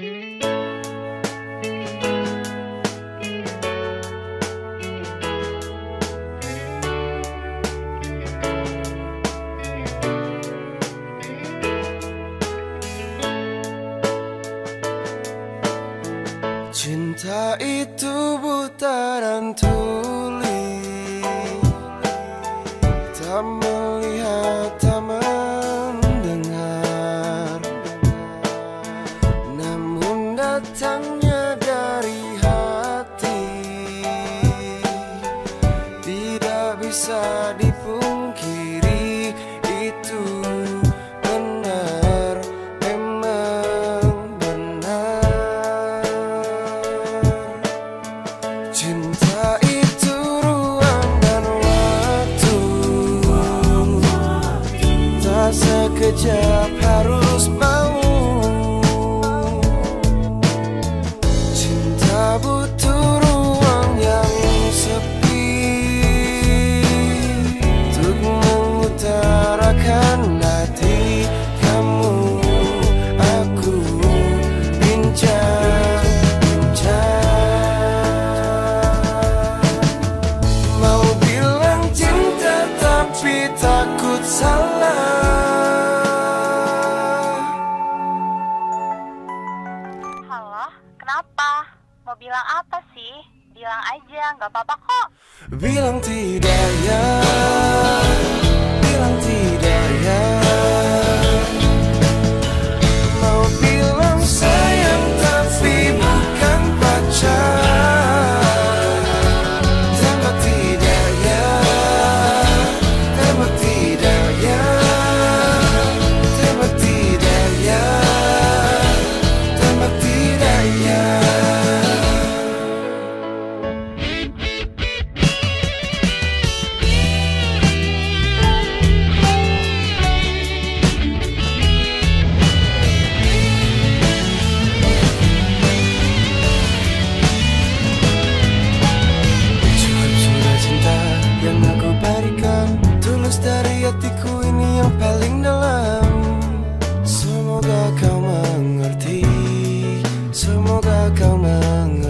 Cinta itu buta dan datangnya dari hati. Tidak bisa dipungkiri Itu benar, memang benar. Cinta itu ruang dan waktu. Tak sekejap Halo, kenapa? Mau bilang apa sih? Bilang aja, nggak apa-apa kok. Bilang tidak ya hatiku ini yang paling dalam. Semoga kau mengerti. Semoga kau mengerti.